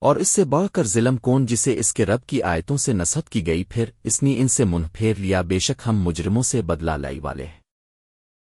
اور اس سے بڑھ کر ظلم کون جسے اس کے رب کی آیتوں سے نصحت کی گئی، پھر اس نے ان سے منہ پھیر لیا، بے شک ہم مجرموں سے بدلہ لائی والے ہیں۔